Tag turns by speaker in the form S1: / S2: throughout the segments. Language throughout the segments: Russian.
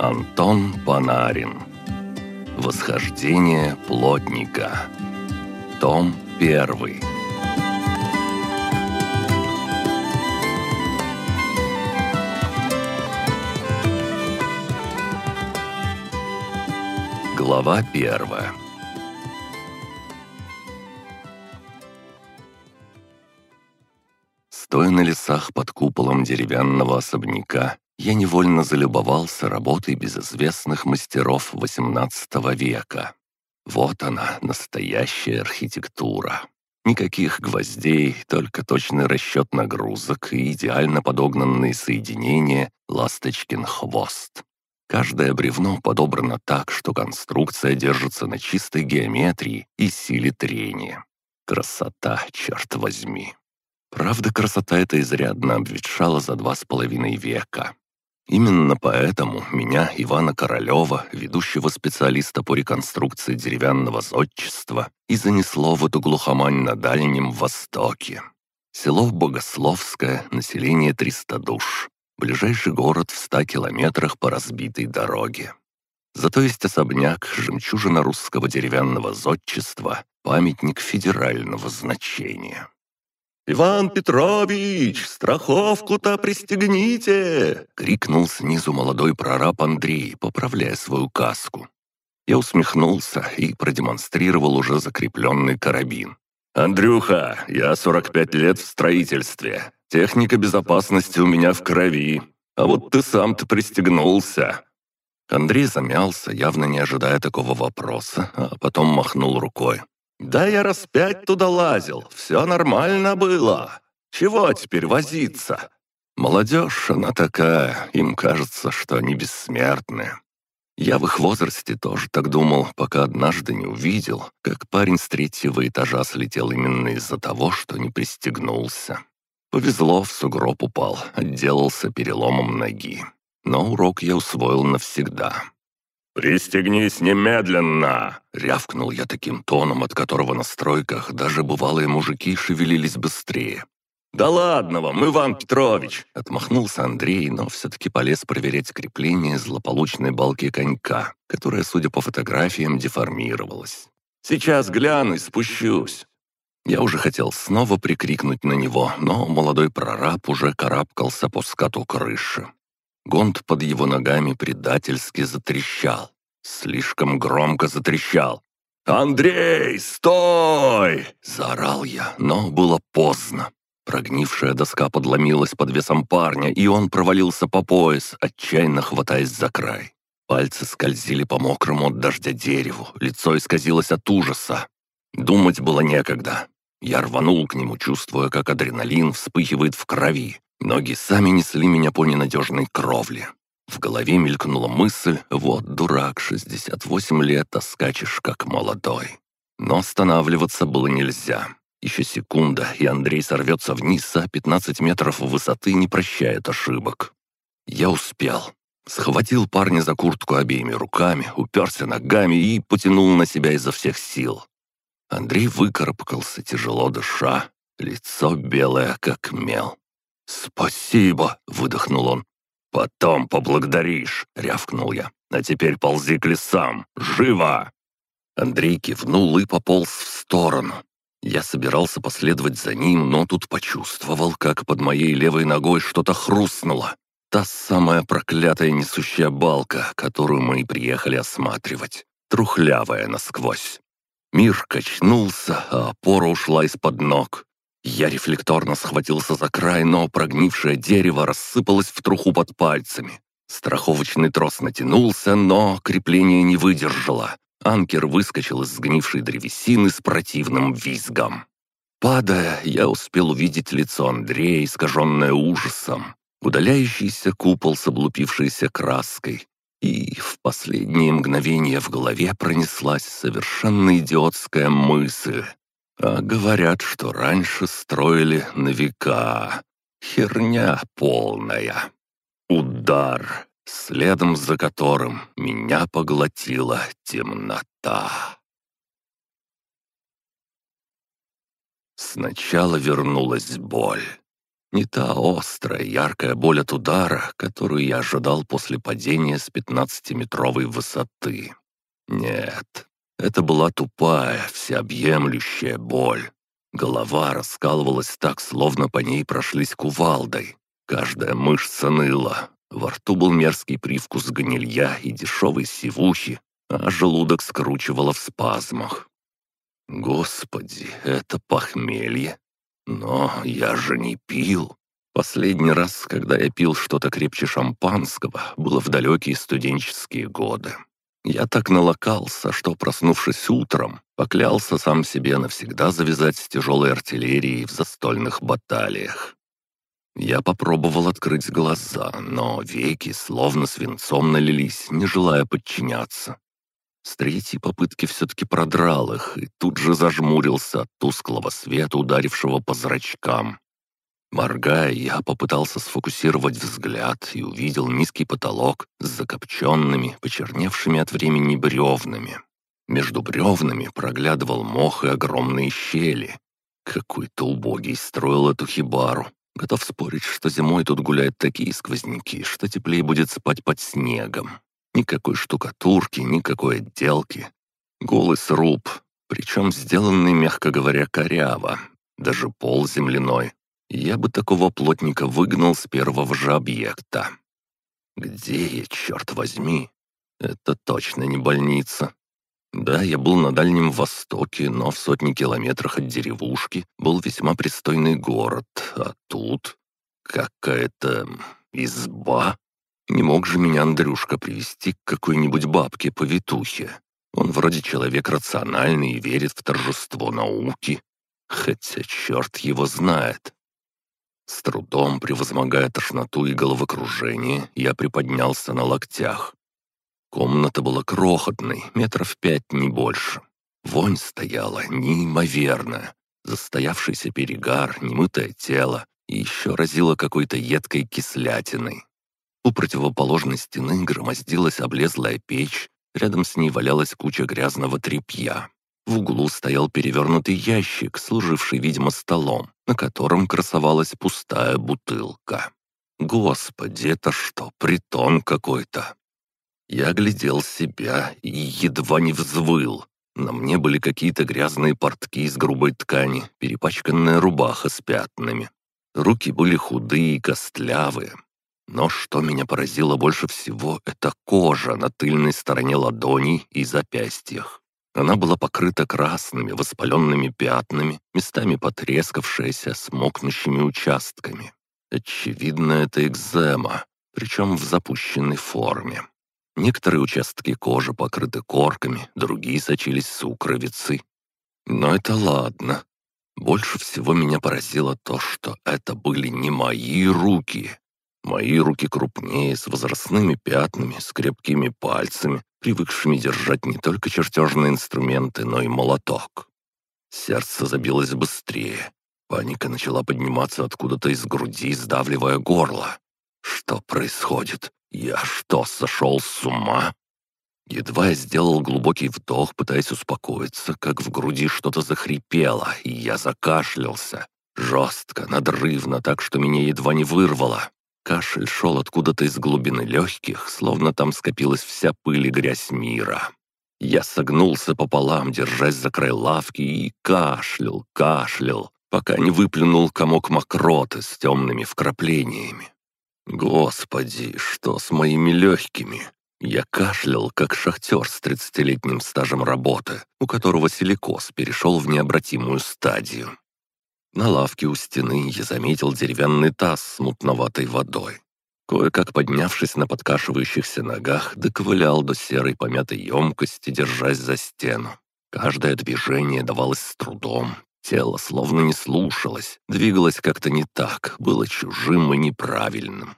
S1: Антон Панарин. Восхождение плотника. Том 1. Глава первая. Стоя на лесах под куполом деревянного особняка, я невольно залюбовался работой безызвестных мастеров XVIII века. Вот она, настоящая архитектура. Никаких гвоздей, только точный расчет нагрузок и идеально подогнанные соединения «Ласточкин хвост». Каждое бревно подобрано так, что конструкция держится на чистой геометрии и силе трения. Красота, черт возьми. Правда, красота эта изрядно обветшала за два с половиной века. Именно поэтому меня, Ивана Королева, ведущего специалиста по реконструкции деревянного зодчества, и занесло в эту глухомань на Дальнем Востоке. Село Богословское, население 300 душ. Ближайший город в 100 километрах по разбитой дороге. Зато есть особняк, жемчужина русского деревянного зодчества, памятник федерального значения.
S2: «Иван Петрович, страховку-то пристегните!»
S1: — крикнул снизу молодой прораб Андрей, поправляя свою каску. Я усмехнулся и продемонстрировал уже закрепленный карабин. «Андрюха, я 45 лет в строительстве. Техника безопасности у меня в крови. А вот ты сам-то пристегнулся». Андрей замялся, явно не ожидая такого вопроса, а потом махнул рукой.
S2: «Да я раз пять туда лазил, все нормально было. Чего теперь возиться?»
S1: Молодежь, она такая, им кажется, что они бессмертны. Я в их возрасте тоже так думал, пока однажды не увидел, как парень с третьего этажа слетел именно из-за того, что не пристегнулся. Повезло, в сугроб упал, отделался переломом ноги. Но урок я усвоил навсегда.
S2: «Пристегнись немедленно!»
S1: — рявкнул я таким тоном, от которого на стройках даже бывалые мужики шевелились быстрее.
S2: «Да ладно вам, Иван Петрович!»
S1: — отмахнулся Андрей, но все-таки полез проверять крепление злополучной балки конька, которая, судя по фотографиям, деформировалась.
S2: «Сейчас гляну и спущусь».
S1: Я уже хотел снова прикрикнуть на него, но молодой прораб уже карабкался по скату крыши. Гонт под его ногами предательски затрещал. Слишком громко затрещал.
S2: «Андрей, стой!»
S1: — заорал я, но было поздно. Прогнившая доска подломилась под весом парня, и он провалился по пояс, отчаянно хватаясь за край. Пальцы скользили по мокрому от дождя дереву, лицо исказилось от ужаса. Думать было некогда. Я рванул к нему, чувствуя, как адреналин вспыхивает в крови, Ноги сами несли меня по ненадежной кровле. В голове мелькнула мысль «Вот дурак, 68 лет, а скачешь как молодой». Но останавливаться было нельзя. Еще секунда, и Андрей сорвется вниз, а 15 метров высоты не прощает ошибок. Я успел. Схватил парня за куртку обеими руками, уперся ногами и потянул на себя изо всех сил. Андрей выкарабкался, тяжело дыша, лицо белое, как мел.
S2: «Спасибо!» — выдохнул он. «Потом поблагодаришь!» — рявкнул я. «А теперь ползи к лесам! Живо!»
S1: Андрей кивнул и пополз в сторону. Я собирался последовать за ним, но тут почувствовал, как под моей левой ногой что-то хрустнуло. Та самая проклятая несущая балка, которую мы и приехали осматривать. Трухлявая насквозь. Мир качнулся, а опора ушла из-под ног. Я рефлекторно схватился за край, но прогнившее дерево рассыпалось в труху под пальцами. Страховочный трос натянулся, но крепление не выдержало. Анкер выскочил из сгнившей древесины с противным визгом. Падая, я успел увидеть лицо Андрея, искаженное ужасом, удаляющийся купол с облупившейся краской. И в последние мгновения в голове пронеслась совершенно идиотская мысль. А говорят, что раньше строили на века. Херня полная. Удар, следом за которым меня поглотила темнота. Сначала вернулась боль. Не та острая, яркая боль от удара, которую я ожидал после падения с пятнадцатиметровой высоты. Нет, это была тупая, всеобъемлющая боль. Голова раскалывалась так, словно по ней прошлись кувалдой. Каждая мышца ныла. Во рту был мерзкий привкус гнилья и дешевой сивухи, а желудок скручивало в спазмах. Господи, это похмелье. Но я же не пил. Последний раз, когда я пил что-то крепче шампанского, было в далекие студенческие годы. Я так налокался, что, проснувшись утром, поклялся сам себе навсегда завязать с тяжелой артиллерией в застольных баталиях. Я попробовал открыть глаза, но веки словно свинцом налились, не желая подчиняться. С третьей попытки все-таки продрал их и тут же зажмурился от тусклого света, ударившего по зрачкам. Моргая, я попытался сфокусировать взгляд и увидел низкий потолок с закопченными, почерневшими от времени бревнами. Между бревнами проглядывал мох и огромные щели. Какой-то убогий строил эту хибару. Готов спорить, что зимой тут гуляют такие сквозняки, что теплее будет спать под снегом. Никакой штукатурки, никакой отделки. Голый сруб, причем сделанный, мягко говоря, коряво. Даже пол земляной, я бы такого плотника выгнал с первого же объекта. Где я, черт возьми? Это точно не больница. Да, я был на Дальнем Востоке, но в сотни километрах от деревушки был весьма пристойный город, а тут какая-то изба. Не мог же меня Андрюшка привести к какой-нибудь бабке-повитухе. Он вроде человек рациональный и верит в торжество науки. Хотя черт его знает. С трудом, превозмогая тошноту и головокружение, я приподнялся на локтях. Комната была крохотной, метров пять, не больше. Вонь стояла неимоверная. Застоявшийся перегар, немытое тело и еще разило какой-то едкой кислятиной. У противоположной стены громоздилась облезлая печь, рядом с ней валялась куча грязного тряпья. В углу стоял перевернутый ящик, служивший, видимо, столом, на котором красовалась пустая бутылка. Господи, это что, притон какой-то? Я глядел себя и едва не взвыл. На мне были какие-то грязные портки из грубой ткани, перепачканная рубаха с пятнами. Руки были худые и костлявые. Но что меня поразило больше всего, это кожа на тыльной стороне ладоней и запястьях. Она была покрыта красными воспаленными пятнами, местами потрескавшаяся с мокнущими участками. Очевидно, это экзема, причем в запущенной форме. Некоторые участки кожи покрыты корками, другие сочились сукровицей. Но это ладно. Больше всего меня поразило то, что это были не мои руки. Мои руки крупнее, с возрастными пятнами, с крепкими пальцами, привыкшими держать не только чертежные инструменты, но и молоток. Сердце забилось быстрее. Паника начала подниматься откуда-то из груди, сдавливая горло. Что происходит? Я что, сошел с ума? Едва я сделал глубокий вдох, пытаясь успокоиться, как в груди что-то захрипело, и я закашлялся. Жестко, надрывно, так что меня едва не вырвало. Кашель шел откуда-то из глубины легких, словно там скопилась вся пыль и грязь мира. Я согнулся пополам, держась за край лавки, и кашлял, кашлял, пока не выплюнул комок мокроты с темными вкраплениями. Господи, что с моими легкими? Я кашлял, как шахтер с тридцатилетним стажем работы, у которого силикоз перешел в необратимую стадию. На лавке у стены я заметил деревянный таз с мутноватой водой. Кое-как поднявшись на подкашивающихся ногах, доковылял до серой помятой емкости, держась за стену. Каждое движение давалось с трудом. Тело словно не слушалось, двигалось как-то не так, было чужим и неправильным.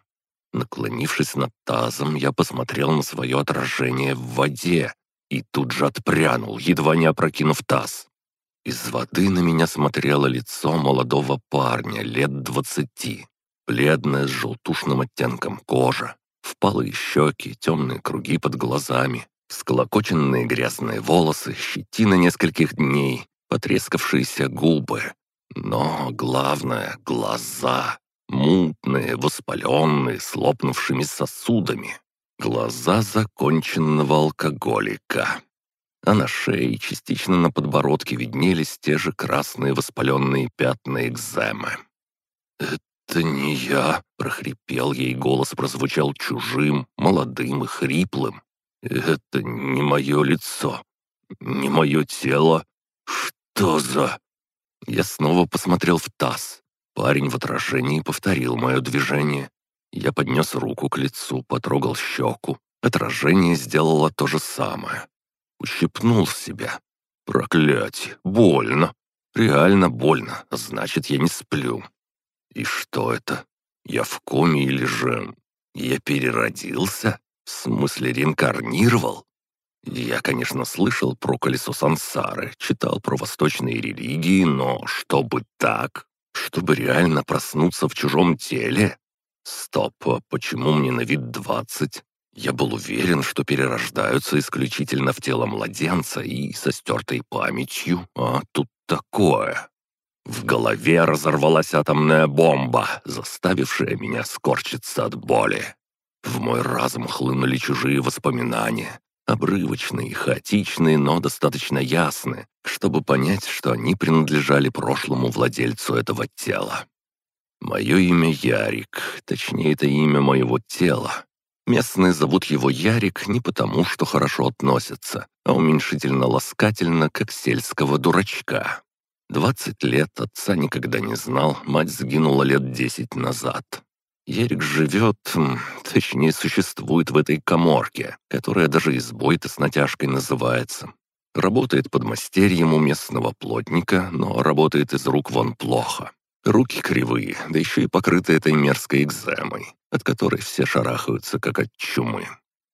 S1: Наклонившись над тазом, я посмотрел на свое отражение в воде и тут же отпрянул, едва не опрокинув таз. Из воды на меня смотрело лицо молодого парня лет двадцати. Бледная с желтушным оттенком кожа, впалые щеки, темные круги под глазами, сколокоченные грязные волосы, щетина нескольких дней, потрескавшиеся губы. Но главное — глаза. Мутные, воспаленные, с лопнувшими сосудами. Глаза законченного алкоголика. А на шее, частично на подбородке, виднелись те же красные воспаленные пятна экземы. «Это не я!» — прохрипел ей, голос прозвучал чужим, молодым и хриплым. «Это не мое лицо, не мое тело. Что за...» Я снова посмотрел в таз. Парень в отражении повторил мое движение. Я поднес руку к лицу, потрогал щеку. Отражение сделало то же самое. Ущипнул себя. Проклятие, больно. Реально больно, значит, я не сплю. И что это? Я в коме или же... Я переродился? В смысле, реинкарнировал? Я, конечно, слышал про колесо сансары, читал про восточные религии, но чтобы так, чтобы реально проснуться в чужом теле? Стоп, а почему мне на вид двадцать? Я был уверен, что перерождаются исключительно в тело младенца и со стертой памятью, а тут такое. В голове разорвалась атомная бомба, заставившая меня скорчиться от боли. В мой разум хлынули чужие воспоминания, обрывочные, хаотичные, но достаточно ясные, чтобы понять, что они принадлежали прошлому владельцу этого тела. Мое имя Ярик, точнее, это имя моего тела. Местные зовут его Ярик не потому, что хорошо относятся, а уменьшительно-ласкательно, как сельского дурачка. Двадцать лет отца никогда не знал, мать сгинула лет десять назад. Ярик живет, точнее, существует в этой коморке, которая даже избой-то с натяжкой называется. Работает под мастерьем у местного плотника, но работает из рук вон плохо. Руки кривые, да еще и покрыты этой мерзкой экземой, от которой все шарахаются, как от чумы.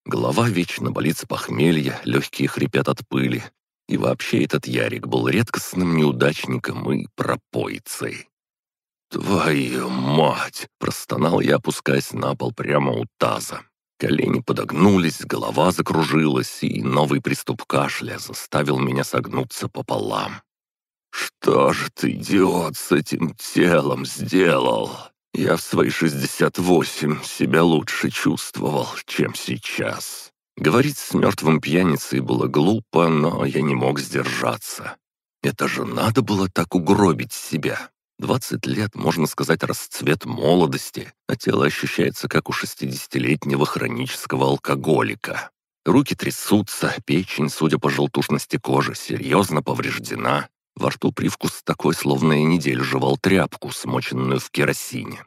S1: Голова вечно болит с похмелья, легкие хрипят от пыли, и вообще этот Ярик был редкостным неудачником и пропойцей. «Твою мать!» — простонал я, опускаясь на пол прямо у таза. Колени подогнулись, голова закружилась, и новый приступ кашля заставил меня согнуться пополам. «Что же ты, идиот, с этим телом сделал? Я в свои шестьдесят восемь себя лучше чувствовал, чем сейчас». Говорить с мертвым пьяницей было глупо, но я не мог сдержаться. Это же надо было так угробить себя. Двадцать лет, можно сказать, расцвет молодости, а тело ощущается, как у шестидесятилетнего хронического алкоголика. Руки трясутся, печень, судя по желтушности кожи, серьезно повреждена. Во рту привкус такой, словно я неделю жевал тряпку, смоченную в керосине.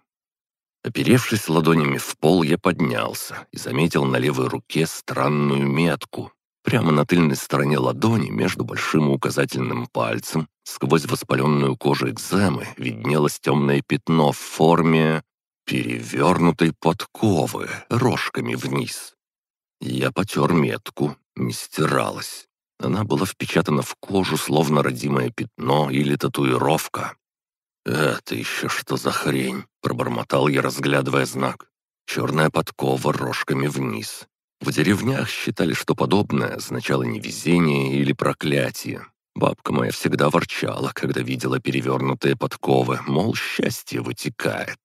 S1: Оперевшись ладонями в пол, я поднялся и заметил на левой руке странную метку. Прямо на тыльной стороне ладони, между большим и указательным пальцем, сквозь воспаленную кожу экземы, виднелось темное пятно в форме перевернутой подковы, рожками вниз. Я потер метку, не стиралась. Она была впечатана в кожу, словно родимое пятно или татуировка. «Это еще что за хрень?» — пробормотал я, разглядывая знак. Черная подкова рожками вниз. В деревнях считали, что подобное означало невезение или проклятие. Бабка моя всегда ворчала, когда видела перевернутые подковы, мол, счастье вытекает.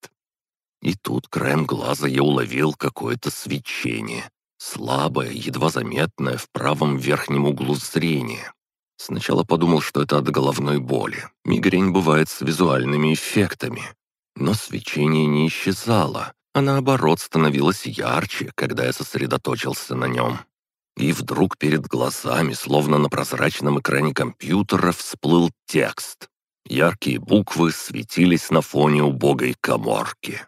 S1: И тут краем глаза я уловил какое-то свечение. Слабое, едва заметное в правом верхнем углу зрения. Сначала подумал, что это от головной боли. Мигрень бывает с визуальными эффектами. Но свечение не исчезало, а наоборот становилось ярче, когда я сосредоточился на нем. И вдруг перед глазами, словно на прозрачном экране компьютера, всплыл текст. Яркие буквы светились на фоне убогой коморки.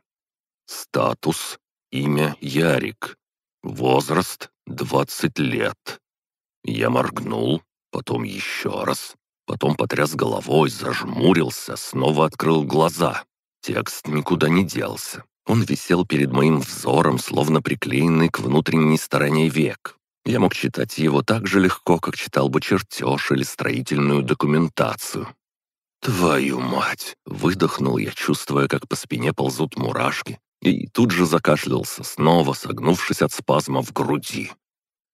S1: Статус, имя Ярик, возраст 20 лет. Я моргнул, потом еще раз, потом потряс головой, зажмурился, снова открыл глаза. Текст никуда не делся. Он висел перед моим взором, словно приклеенный к внутренней стороне век. Я мог читать его так же легко, как читал бы чертеж или строительную документацию. «Твою мать!» — выдохнул я, чувствуя, как по спине ползут мурашки, и тут же закашлялся, снова согнувшись от спазма в груди.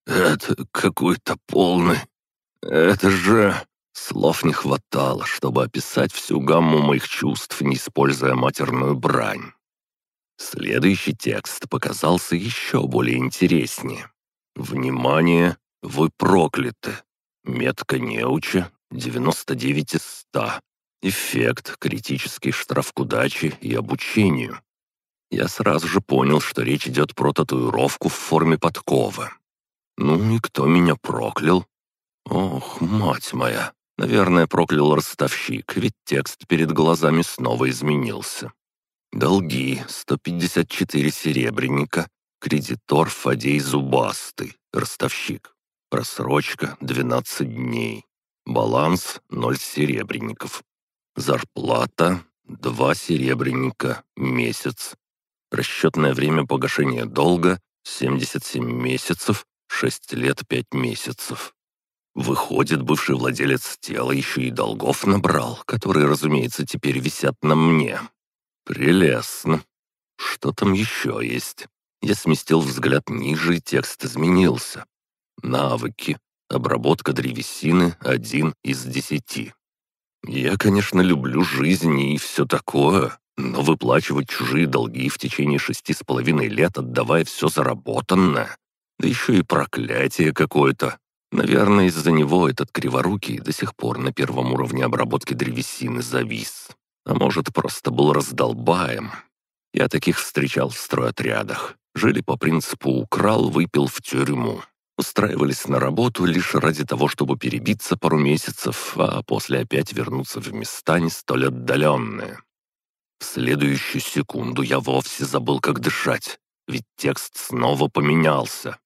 S1: «Это какой-то полный это же... Слов не хватало, чтобы описать всю гамму моих чувств, не используя матерную брань. Следующий текст показался еще более интереснее. «Внимание! Вы прокляты! Метка неуча 99 из 100. Эффект – критический штраф к удаче и обучению. Я сразу же понял, что речь идет про татуировку в форме подковы. Ну и кто меня проклял? Ох, мать моя. Наверное, проклял ростовщик, ведь текст перед глазами снова изменился. Долги 154 серебряника, кредитор Фадей Зубастый, ростовщик. Просрочка 12 дней. Баланс 0 серебряников. Зарплата — два серебряника, месяц. Расчетное время погашения долга — 77 месяцев, 6 лет 5 месяцев. Выходит, бывший владелец тела еще и долгов набрал, которые, разумеется, теперь висят на мне. Прелестно. Что там еще есть? Я сместил взгляд ниже, и текст изменился. Навыки. Обработка древесины — один из десяти. Я, конечно, люблю жизнь и все такое, но выплачивать чужие долги в течение шести с половиной лет, отдавая все заработанное, да еще и проклятие какое-то. Наверное, из-за него этот криворукий до сих пор на первом уровне обработки древесины завис. А может, просто был раздолбаем. Я таких встречал в стройотрядах. Жили по принципу «украл, выпил в тюрьму» устраивались на работу лишь ради того, чтобы перебиться пару месяцев, а после опять вернуться в места не столь отдаленные. В следующую секунду я вовсе забыл, как дышать, ведь текст снова поменялся.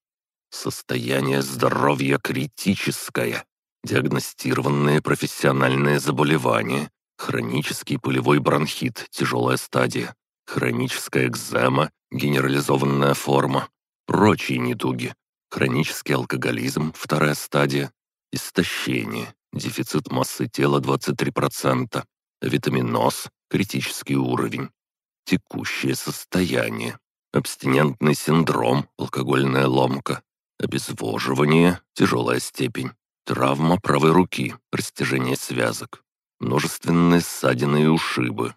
S1: Состояние здоровья критическое, диагностированные профессиональные заболевания, хронический пылевой бронхит, тяжелая стадия, хроническая экзема, генерализованная форма, прочие недуги, Хронический алкоголизм, вторая стадия. Истощение, дефицит массы тела 23%. Витаминоз, критический уровень. Текущее состояние. Абстинентный синдром, алкогольная ломка. Обезвоживание, тяжелая степень. Травма правой руки, растяжение связок. Множественные ссадины и ушибы.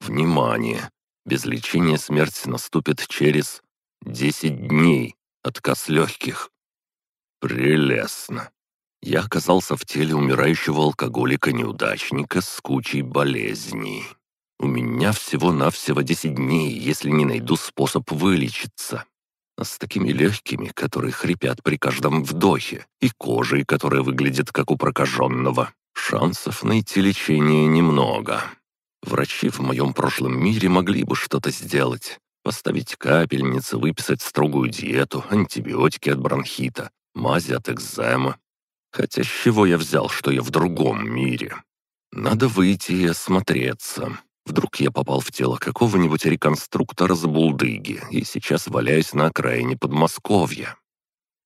S1: Внимание! Без лечения смерть наступит через 10 дней. Отказ легких. Прелестно. Я оказался в теле умирающего алкоголика-неудачника с кучей болезней. У меня всего-навсего 10 дней, если не найду способ вылечиться. А с такими легкими, которые хрипят при каждом вдохе, и кожей, которая выглядит как у прокаженного, шансов найти лечение немного. Врачи в моем прошлом мире могли бы что-то сделать, Поставить капельницы, выписать строгую диету, антибиотики от бронхита, мази от экзема. Хотя с чего я взял, что я в другом мире? Надо выйти и осмотреться. Вдруг я попал в тело какого-нибудь реконструктора с булдыги и сейчас валяюсь на окраине Подмосковья.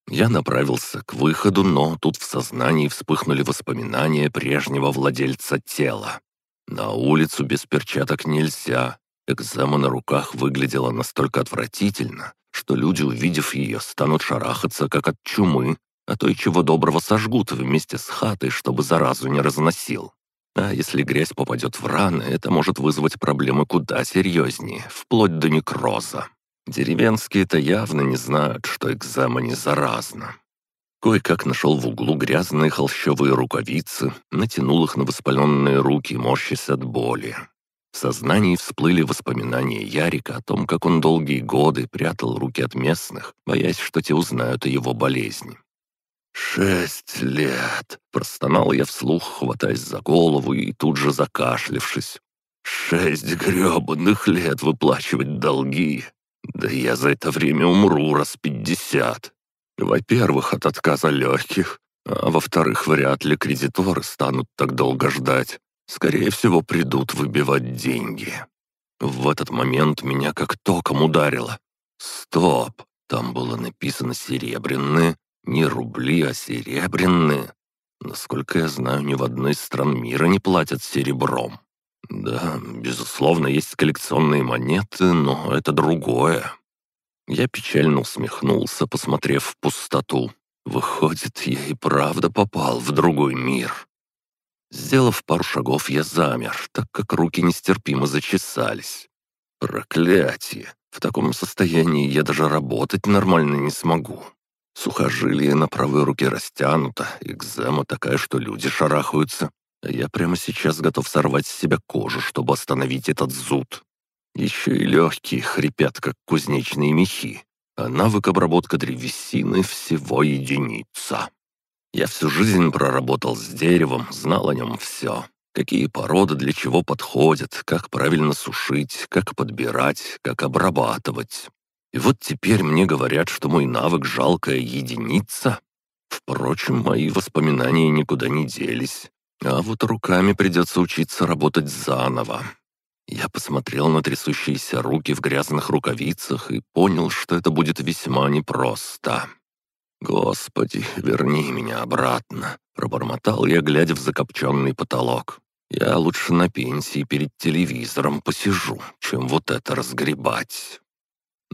S1: Я направился к выходу, но тут в сознании вспыхнули воспоминания прежнего владельца тела. На улицу без перчаток нельзя, Экзема на руках выглядела настолько отвратительно, что люди, увидев ее, станут шарахаться, как от чумы, а то и чего доброго сожгут вместе с хатой, чтобы заразу не разносил. А если грязь попадет в раны, это может вызвать проблемы куда серьезнее, вплоть до некроза. Деревенские-то явно не знают, что экзема не заразна. Кое-как нашел в углу грязные холщовые рукавицы, натянул их на воспаленные руки, морщась от боли. В сознании всплыли воспоминания Ярика о том, как он долгие годы прятал руки от местных, боясь, что те узнают о его болезни. «Шесть лет!» — простонал я вслух, хватаясь за голову и тут же закашлившись. «Шесть гребаных лет выплачивать долги! Да я за это время умру раз пятьдесят! Во-первых, от отказа легких, а во-вторых, вряд ли кредиторы станут так долго ждать, Скорее всего, придут выбивать деньги. В этот момент меня как током ударило. Стоп! Там было написано «серебряные». Не рубли, а серебряные. Насколько я знаю, ни в одной из стран мира не платят серебром. Да, безусловно, есть коллекционные монеты, но это другое. Я печально усмехнулся, посмотрев в пустоту. Выходит, я и правда попал в другой мир. Сделав пару шагов, я замер, так как руки нестерпимо зачесались. Проклятие! В таком состоянии я даже работать нормально не смогу. Сухожилие на правой руке растянуто, экзема такая, что люди шарахаются. Я прямо сейчас готов сорвать с себя кожу, чтобы остановить этот зуд. Еще и легкие хрипят, как кузнечные мехи, а навык обработка древесины всего единица. Я всю жизнь проработал с деревом, знал о нем все. Какие породы для чего подходят, как правильно сушить, как подбирать, как обрабатывать. И вот теперь мне говорят, что мой навык — жалкая единица. Впрочем, мои воспоминания никуда не делись. А вот руками придется учиться работать заново. Я посмотрел на трясущиеся руки в грязных рукавицах и понял, что это будет весьма непросто. «Господи, верни меня обратно», — пробормотал я, глядя в закопченный потолок. «Я лучше на пенсии перед телевизором посижу, чем вот это разгребать».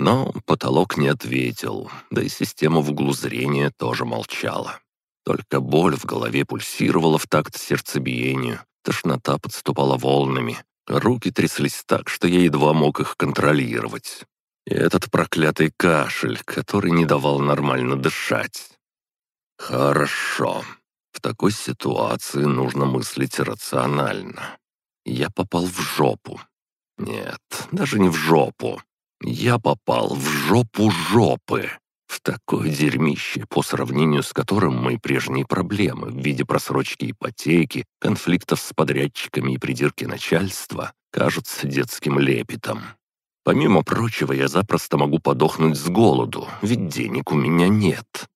S1: Но потолок не ответил, да и система в углу зрения тоже молчала. Только боль в голове пульсировала в такт сердцебиению, тошнота подступала волнами, руки тряслись так, что я едва мог их контролировать. И этот проклятый кашель, который не давал нормально дышать. Хорошо. В такой ситуации нужно мыслить рационально. Я попал в жопу. Нет, даже не в жопу. Я попал в жопу жопы. В такое дерьмище, по сравнению с которым мои прежние проблемы в виде просрочки ипотеки, конфликтов с подрядчиками и придирки начальства кажутся детским лепетом. Помимо прочего, я запросто могу подохнуть с голоду, ведь денег у меня нет.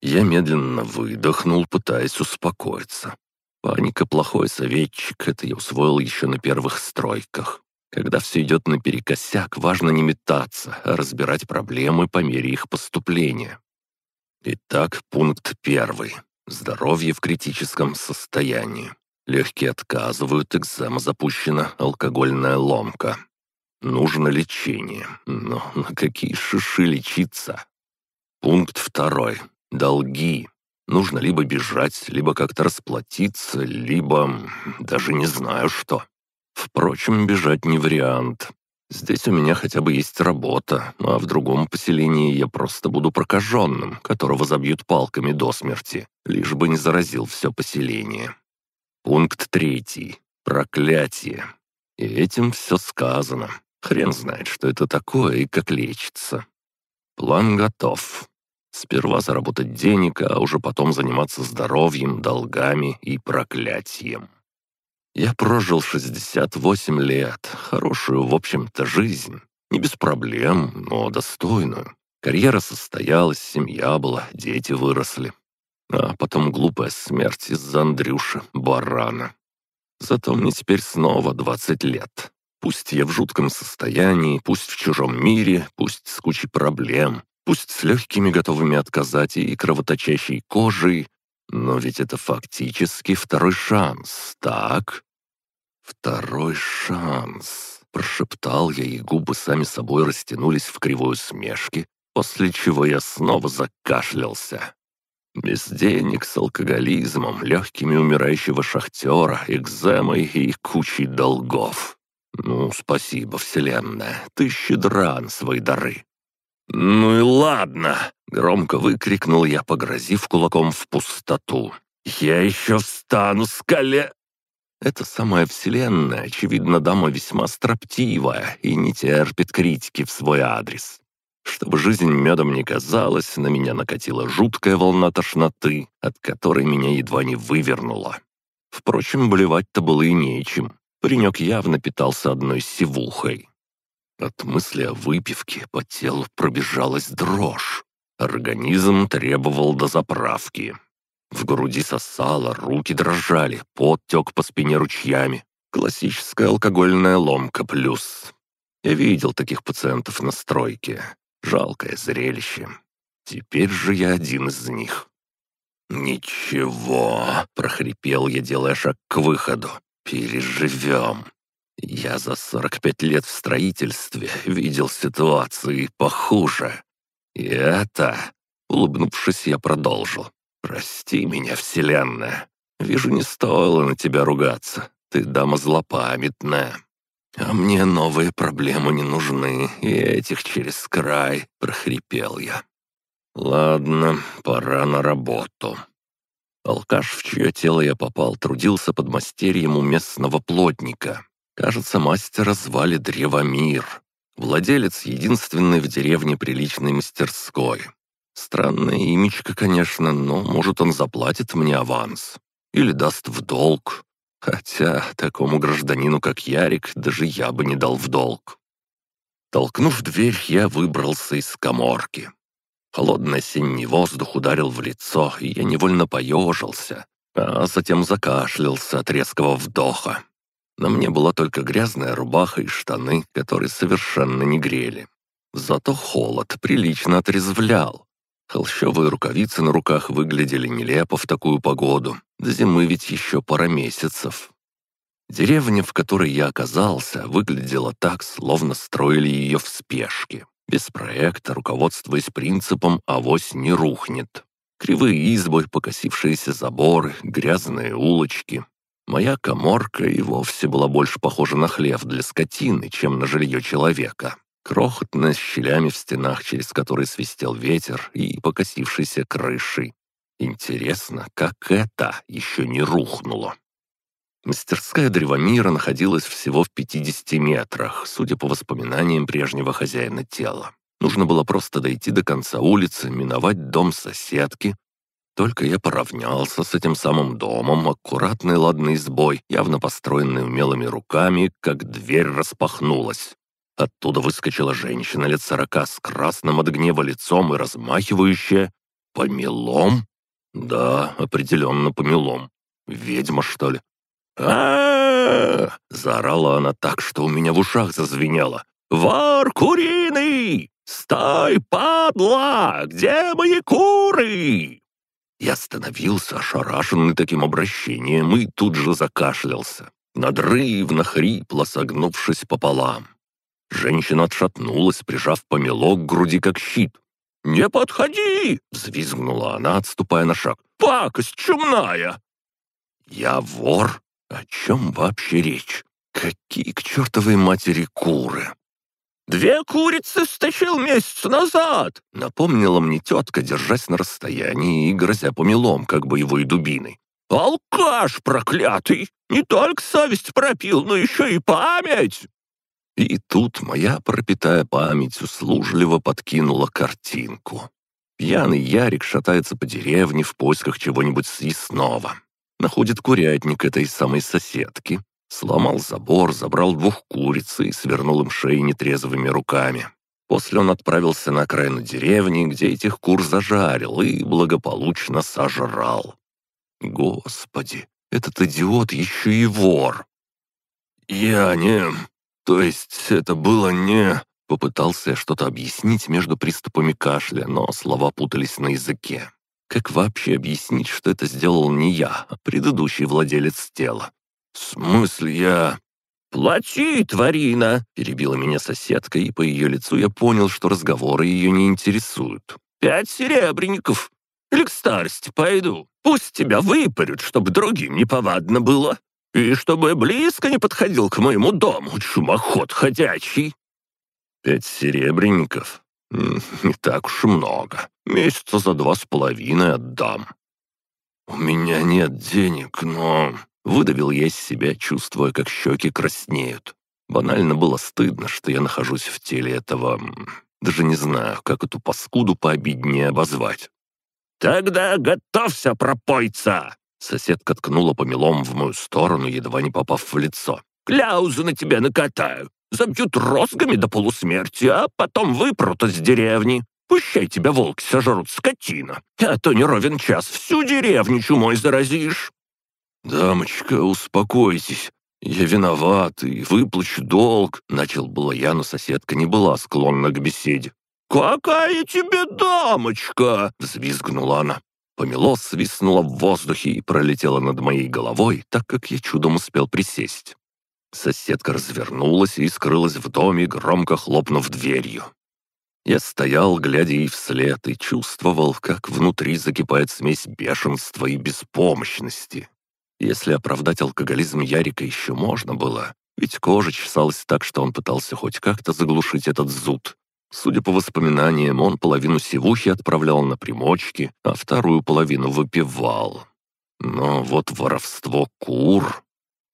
S1: Я медленно выдохнул, пытаясь успокоиться. Паника — плохой советчик, это я усвоил еще на первых стройках. Когда все идет наперекосяк, важно не метаться, а разбирать проблемы по мере их поступления. Итак, пункт первый. Здоровье в критическом состоянии. Легкие отказывают, экзема запущена, алкогольная ломка. Нужно лечение. Но на какие шиши лечиться? Пункт второй. Долги. Нужно либо бежать, либо как-то расплатиться, либо... даже не знаю что. Впрочем, бежать не вариант. Здесь у меня хотя бы есть работа, а в другом поселении я просто буду прокаженным, которого забьют палками до смерти, лишь бы не заразил все поселение. Пункт третий. Проклятие. И этим все сказано. Хрен знает, что это такое и как лечится. План готов. Сперва заработать денег, а уже потом заниматься здоровьем, долгами и проклятием. Я прожил 68 лет, хорошую, в общем-то, жизнь. Не без проблем, но достойную. Карьера состоялась, семья была, дети выросли. А потом глупая смерть из-за Андрюши, барана. Зато мне теперь снова 20 лет. Пусть я в жутком состоянии, пусть в чужом мире, пусть с кучей проблем, пусть с легкими готовыми отказать и кровоточащей кожей, но ведь это фактически второй шанс, так? Второй шанс, прошептал я, и губы сами собой растянулись в кривой усмешке, после чего я снова закашлялся. Без денег, с алкоголизмом, легкими умирающего шахтера, экземой и кучей долгов. Ну, спасибо, Вселенная, ты щедра на свои дары. «Ну и ладно!» — громко выкрикнул я, погрозив кулаком в пустоту. «Я еще встану с коле...» Эта самая вселенная, очевидно, дама весьма строптивая и не терпит критики в свой адрес. Чтобы жизнь медом не казалась, на меня накатила жуткая волна тошноты, от которой меня едва не вывернуло. Впрочем, болевать-то было и нечем. Паренек явно питался одной сивухой. От мысли о выпивке по телу пробежалась дрожь. Организм требовал дозаправки. В груди сосало, руки дрожали, пот тек по спине ручьями. Классическая алкогольная ломка плюс. Я видел таких пациентов на стройке. Жалкое зрелище. Теперь же я один из них. «Ничего», — прохрипел я, делая шаг к выходу. «Переживем. Я за 45 лет в строительстве видел ситуации похуже. И это...» Улыбнувшись, я продолжил. «Прости меня, Вселенная. Вижу, не стоило на тебя ругаться. Ты дама злопамятная. «А мне новые проблемы не нужны, и этих через край», — прохрипел я. «Ладно, пора на работу». Алкаш, в чье тело я попал, трудился под мастерьем у местного плотника. Кажется, мастера звали Древомир. Владелец единственной в деревне приличной мастерской. Странное имечко, конечно, но, может, он заплатит мне аванс. Или даст в долг. Хотя такому гражданину, как Ярик, даже я бы не дал в долг. Толкнув дверь, я выбрался из коморки. Холодный осенний воздух ударил в лицо, и я невольно поежился, а затем закашлялся от резкого вдоха. На мне была только грязная рубаха и штаны, которые совершенно не грели. Зато холод прилично отрезвлял. Холщовые рукавицы на руках выглядели нелепо в такую погоду. До зимы ведь еще пара месяцев. Деревня, в которой я оказался, выглядела так, словно строили ее в спешке. Без проекта, руководствуясь принципом «авось не рухнет». Кривые избы, покосившиеся заборы, грязные улочки. Моя коморка и вовсе была больше похожа на хлев для скотины, чем на жилье человека. Крохотная, с щелями в стенах, через которые свистел ветер, и покосившейся крышей. Интересно, как это еще не рухнуло? Мастерская древомира находилась всего в 50 метрах, судя по воспоминаниям прежнего хозяина тела. Нужно было просто дойти до конца улицы, миновать дом соседки. Только я поравнялся с этим самым домом, аккуратной ладной избой, явно построенной умелыми руками, как дверь распахнулась. Оттуда выскочила женщина лет сорока с красным от гнева лицом и размахивающая... Помелом? Да, определенно помелом. Ведьма, что ли? а заорала она так, что у меня в ушах зазвенело. «Вор куриный! Стой, падла! Где мои куры?» Я остановился, ошарашенный таким обращением, и тут же закашлялся, надрывно хрипло согнувшись пополам. Женщина отшатнулась, прижав помелок к груди как щит. «Не подходи!» — взвизгнула она, отступая на шаг. «Пакость чумная!» «Я вор?» О чем вообще речь? Какие к чертовой матери куры? «Две курицы стащил месяц назад!» Напомнила мне тетка, держась на расстоянии и грозя помелом, как боевой дубиной. «Алкаш проклятый! Не только совесть пропил, но еще и память!» И тут моя пропитая память услужливо подкинула картинку. Пьяный Ярик шатается по деревне в поисках чего-нибудь съестного находит курятник этой самой соседки. Сломал забор, забрал двух куриц и свернул им шеи нетрезвыми руками. После он отправился на окраину деревни, где этих кур зажарил и благополучно сожрал. Господи, этот идиот еще и вор. Я не... То есть это было не... Попытался что-то объяснить между приступами кашля, но слова путались на языке. Как вообще объяснить, что это сделал не я, а предыдущий владелец тела? В смысле я... «Плати, тварина!» — перебила меня соседка, и по ее лицу я понял, что разговоры ее не интересуют. «Пять серебряников! Или к старости пойду. Пусть тебя выпарют, чтобы другим неповадно было. И чтобы близко не подходил к моему дому, чумоход ходячий». «Пять серебряников? «Не так уж много. Месяца за два с половиной отдам». «У меня нет денег, но...» Выдавил я из себя, чувствуя, как щеки краснеют. Банально было стыдно, что я нахожусь в теле этого... Даже не знаю, как эту паскуду пообиднее обозвать. «Тогда готовься, пропойца!» Соседка ткнула помелом в мою сторону, едва не попав в лицо. «Кляузу на тебя накатаю забьют розгами до полусмерти, а потом выпрут из деревни. Пущай тебя волки сожрут, скотина, а то не ровен час всю деревню чумой заразишь». «Дамочка, успокойтесь, я виноват и выплачу долг», — начал было я, но соседка не была склонна к беседе. «Какая тебе дамочка?» — взвизгнула она. Помело свистнуло в воздухе и пролетело над моей головой, так как я чудом успел присесть. Соседка развернулась и скрылась в доме, громко хлопнув дверью. Я стоял, глядя ей вслед, и чувствовал, как внутри закипает смесь бешенства и беспомощности. Если оправдать алкоголизм Ярика еще можно было, Ведь кожа чесалась так, что он пытался хоть как-то заглушить этот зуд. Судя по воспоминаниям, он половину сивухи отправлял на примочки, а вторую половину выпивал. Но вот воровство кур...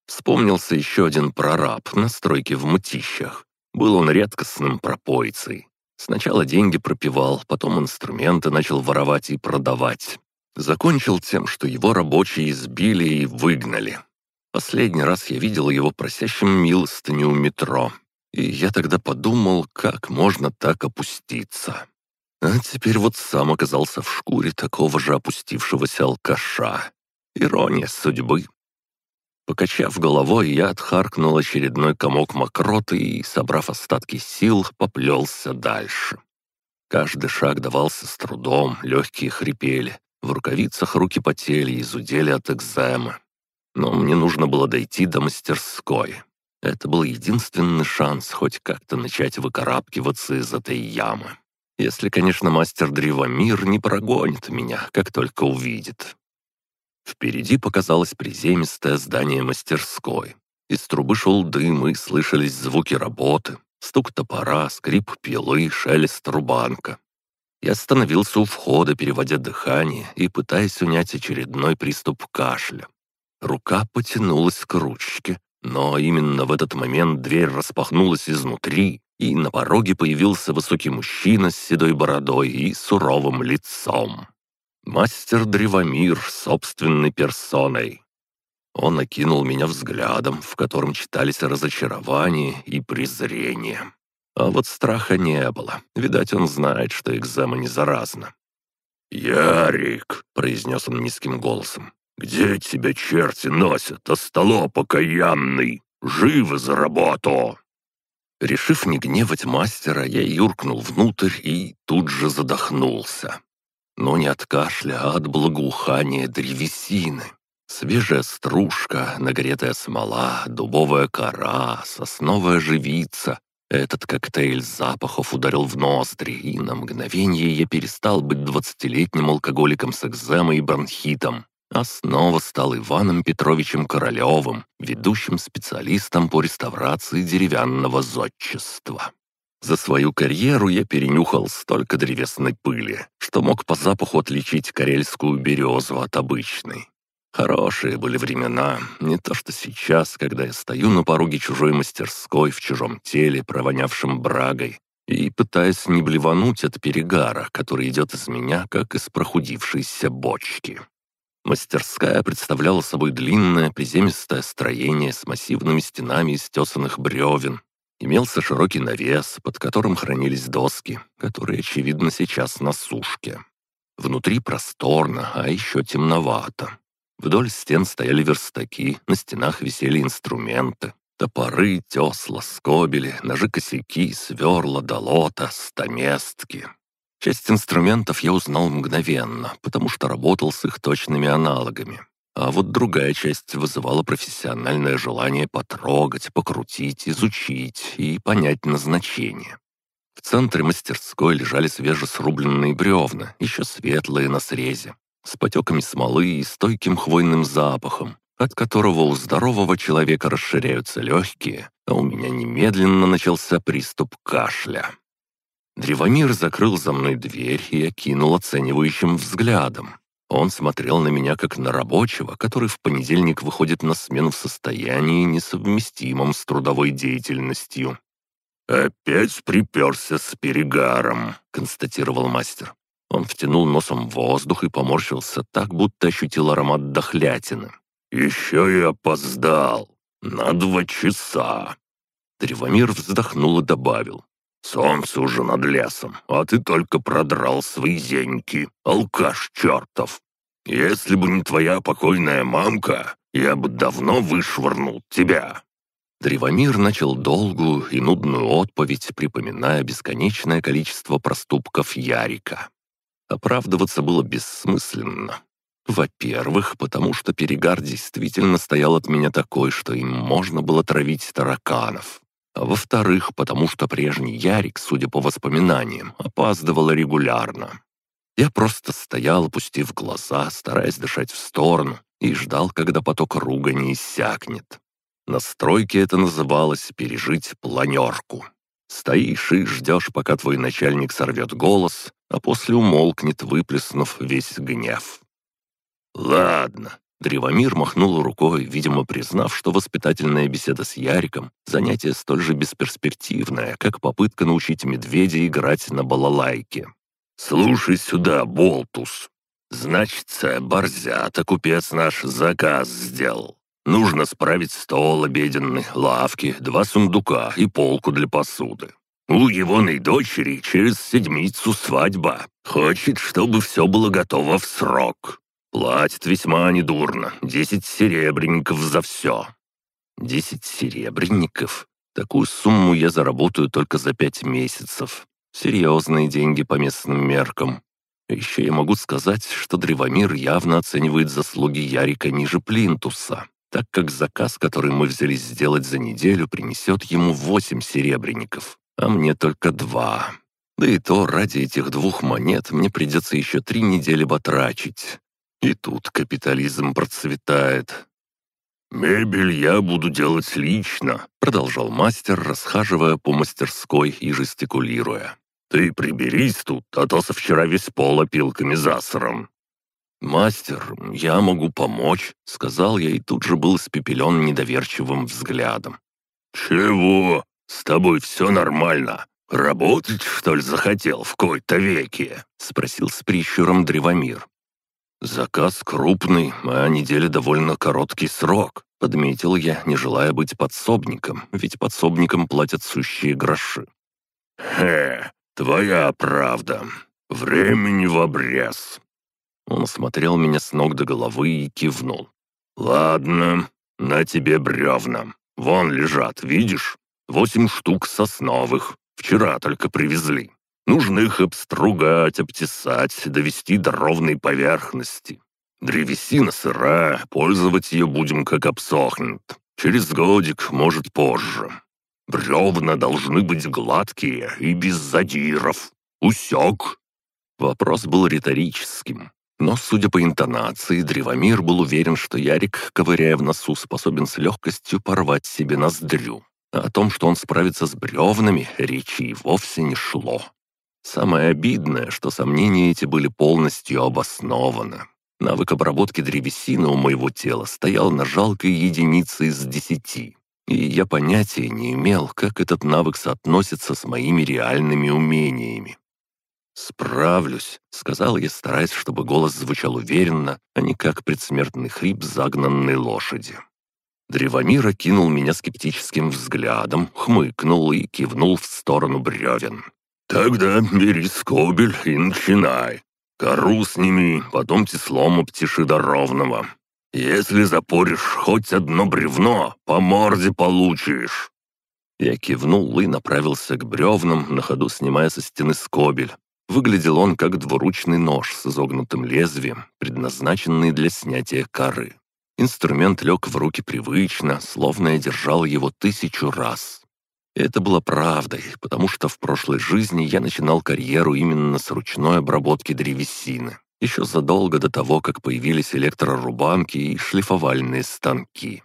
S1: Вспомнился еще один прораб на стройке в Мытищах. Был он редкостным пропойцей. Сначала деньги пропивал, потом инструменты начал воровать и продавать. Закончил тем, что его рабочие избили и выгнали. Последний раз я видел его просящим милостыню у метро. И я тогда подумал, как можно так опуститься. А теперь вот сам оказался в шкуре такого же опустившегося алкаша. Ирония судьбы. Покачав головой, я отхаркнул очередной комок мокроты и, собрав остатки сил, поплелся дальше. Каждый шаг давался с трудом, легкие хрипели, в рукавицах руки потели и зудели от экземы. Но мне нужно было дойти до мастерской. Это был единственный шанс хоть как-то начать выкарабкиваться из этой ямы. Если, конечно, мастер Древомир не прогонит меня, как только увидит. Впереди показалось приземистое здание мастерской. Из трубы шел дым, и слышались звуки работы. Стук топора, скрип пилы, шелест рубанка. Я остановился у входа, переводя дыхание и пытаясь унять очередной приступ кашля. Рука потянулась к ручке, но именно в этот момент дверь распахнулась изнутри, и на пороге появился высокий мужчина с седой бородой и суровым лицом. Мастер Древомир собственной персоной. Он окинул меня взглядом, в котором читались разочарование и презрение. А вот страха не было. Видать, он знает, что экзема не заразна. «Ярик!» — произнес он низким голосом. «Где тебя черти носят, остолоп окаянный? Живо за работу!» Решив не гневать мастера, я юркнул внутрь и тут же задохнулся. Но не от кашля, а от благоухания древесины. Свежая стружка, нагретая смола, дубовая кора, сосновая живица. Этот коктейль запахов ударил в ноздри, и на мгновение я перестал быть двадцатилетним алкоголиком с экземой и бронхитом а снова стал Иваном Петровичем Королевым, ведущим специалистом по реставрации деревянного зодчества. За свою карьеру я перенюхал столько древесной пыли, что мог по запаху отличить карельскую березу от обычной. Хорошие были времена, не то что сейчас, когда я стою на пороге чужой мастерской в чужом теле, провонявшем брагой, и пытаясь не блевануть от перегара, который идет из меня, как из прохудившейся бочки. Мастерская представляла собой длинное приземистое строение с массивными стенами из тесанных бревен. Имелся широкий навес, под которым хранились доски, которые, очевидно, сейчас на сушке. Внутри просторно, а еще темновато. Вдоль стен стояли верстаки, на стенах висели инструменты. Топоры, тесла, скобели, ножи-косяки, сверла, долота, стаместки. Часть инструментов я узнал мгновенно, потому что работал с их точными аналогами. А вот другая часть вызывала профессиональное желание потрогать, покрутить, изучить и понять назначение. В центре мастерской лежали свежесрубленные бревна, еще светлые на срезе, с потеками смолы и стойким хвойным запахом, от которого у здорового человека расширяются легкие, а у меня немедленно начался приступ кашля. Древомир закрыл за мной дверь и окинул оценивающим взглядом. Он смотрел на меня как на рабочего, который в понедельник выходит на смену в состоянии, несовместимом с трудовой деятельностью. «Опять приперся с перегаром», — констатировал мастер. Он втянул носом воздух и поморщился так, будто ощутил аромат дохлятины. «Еще и опоздал. На два часа». Древомир вздохнул и добавил. Солнце уже над лесом, а ты только продрал свои зеньки, алкаш чертов. Если бы не твоя покойная мамка, я бы давно вышвырнул тебя». Древомир начал долгую и нудную отповедь, припоминая бесконечное количество проступков Ярика. Оправдываться было бессмысленно. Во-первых, потому что перегар действительно стоял от меня такой, что им можно было травить тараканов. А во-вторых, потому что прежний Ярик, судя по воспоминаниям, опаздывал регулярно. Я просто стоял, опустив глаза, стараясь дышать в сторону, и ждал, когда поток ругани иссякнет. На стройке это называлось «пережить планерку». Стоишь и ждешь, пока твой начальник сорвет голос, а после умолкнет, выплеснув весь гнев. «Ладно». Древомир махнул рукой, видимо, признав, что воспитательная беседа с Яриком — занятие столь же бесперспективное, как попытка научить медведя играть на балалайке. «Слушай сюда, Болтус. Значится, борзята купец наш заказ сделал. Нужно справить стол обеденный, лавки, два сундука и полку для посуды. У егоной дочери через седмицу свадьба. Хочет, чтобы все было готово в срок. Платит весьма недурно. Десять серебряников за все. Десять серебряников? Такую сумму я заработаю только за пять месяцев. Серьезные деньги по местным меркам. Еще я могу сказать, что Древомир явно оценивает заслуги Ярика ниже Плинтуса, так как заказ, который мы взялись сделать за неделю, принесет ему восемь серебряников, а мне только два. Да и то ради этих двух монет мне придется еще три недели батрачить. И тут капитализм процветает. «Мебель я буду делать лично», — продолжал мастер, расхаживая по мастерской и жестикулируя. «Ты приберись тут, а то со вчера весь пол опилками засором». «Мастер, я могу помочь», — сказал я и тут же был испепелен недоверчивым взглядом. «Чего? С тобой все нормально. Работать, что ли, захотел в кои-то веке?» — спросил с прищуром Древомир. «Заказ крупный, а неделя довольно короткий срок», — подметил я, не желая быть подсобником, ведь подсобникам платят сущие гроши. «Хе, твоя правда. Времени в обрез». Он смотрел меня с ног до головы и кивнул. «Ладно, на тебе бревна. Вон лежат, видишь? Восемь штук сосновых. Вчера только привезли. Нужно их обстругать, обтесать, довести до ровной поверхности. Древесина сырая, пользовать ее будем, как обсохнет. Через годик, может, позже. Бревна должны быть гладкие и без задиров. Усек?» Вопрос был риторическим. Но, судя по интонации, Древомир был уверен, что Ярик, ковыряя в носу, способен с легкостью порвать себе ноздрю. О том, что он справится с бревнами, речи и вовсе не шло. Самое обидное, что сомнения эти были полностью обоснованы. Навык обработки древесины у моего тела стоял на жалкой единице из десяти. И я понятия не имел, как этот навык соотносится с моими реальными умениями. «Справлюсь», — сказал я, стараясь, чтобы голос звучал уверенно, а не как предсмертный хрип загнанной лошади. Древомир окинул меня скептическим взглядом, хмыкнул и кивнул в сторону бревен. «Тогда бери скобель и начинай. Кору сними, потом теслом обтеши до ровного. Если запоришь хоть одно бревно, по морде получишь». Я кивнул и направился к бревнам, на ходу снимая со стены скобель. Выглядел он как двуручный нож с изогнутым лезвием, предназначенный для снятия коры. Инструмент лег в руки привычно, словно я держал его тысячу раз. Это было правдой, потому что в прошлой жизни я начинал карьеру именно с ручной обработки древесины, еще задолго до того, как появились электрорубанки и шлифовальные станки.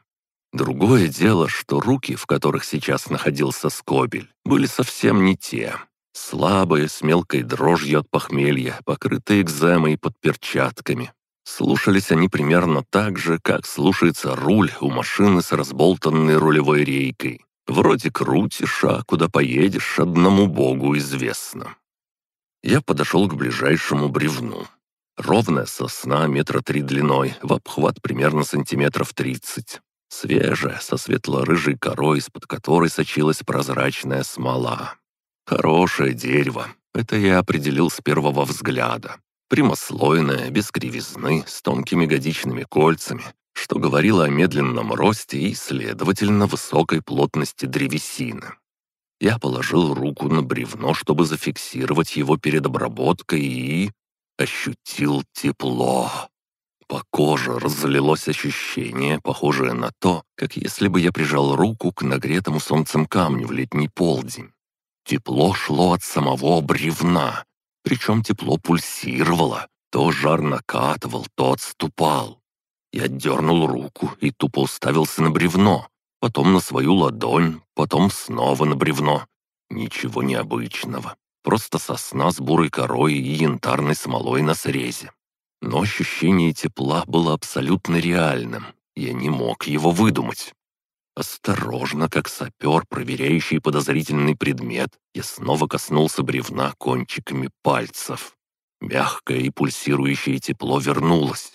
S1: Другое дело, что руки, в которых сейчас находился скобель, были совсем не те. Слабые, с мелкой дрожью от похмелья, покрытые экземой под перчатками. Слушались они примерно так же, как слушается руль у машины с разболтанной рулевой рейкой. Вроде крутишь, а куда поедешь, одному богу известно. Я подошел к ближайшему бревну. Ровная сосна метра три длиной, в обхват примерно сантиметров тридцать. Свежая, со светло-рыжей корой, из-под которой сочилась прозрачная смола. Хорошее дерево, это я определил с первого взгляда. Прямослойное, без кривизны, с тонкими годичными кольцами, что говорило о медленном росте и, следовательно, высокой плотности древесины. Я положил руку на бревно, чтобы зафиксировать его перед обработкой и... ощутил тепло. По коже разлилось ощущение, похожее на то, как если бы я прижал руку к нагретому солнцем камню в летний полдень. Тепло шло от самого бревна, причем тепло пульсировало, то жар накатывал, то отступал. Я дернул руку и тупо уставился на бревно. потом на свою ладонь, потом снова на бревно. Ничего необычного. Просто сосна с бурой корой и янтарной смолой на срезе. Но ощущение тепла было абсолютно реальным. Я не мог его выдумать. Осторожно, как сапер, проверяющий подозрительный предмет, я снова коснулся бревна кончиками пальцев. Мягкое и пульсирующее тепло вернулось.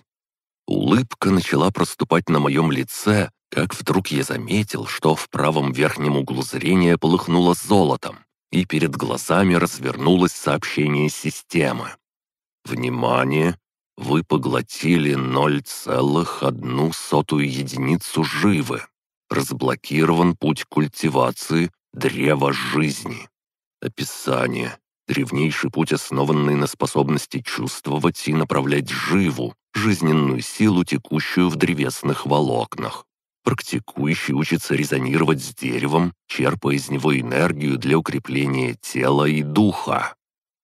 S1: Улыбка начала проступать на моем лице, как вдруг я заметил, что в правом верхнем углу зрения полыхнуло золотом, и перед глазами развернулось сообщение системы. «Внимание! Вы поглотили 0,1 единицу живы. Разблокирован путь культивации древа жизни. Описание. Древнейший путь, основанный на способности чувствовать и направлять живу, жизненную силу, текущую в древесных волокнах. Практикующий учится резонировать с деревом, черпая из него энергию для укрепления тела и духа.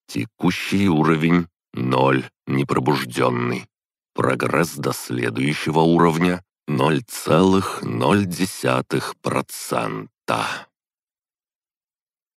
S1: Текущий уровень — ноль, непробужденный. Прогресс до следующего уровня — 0,0%.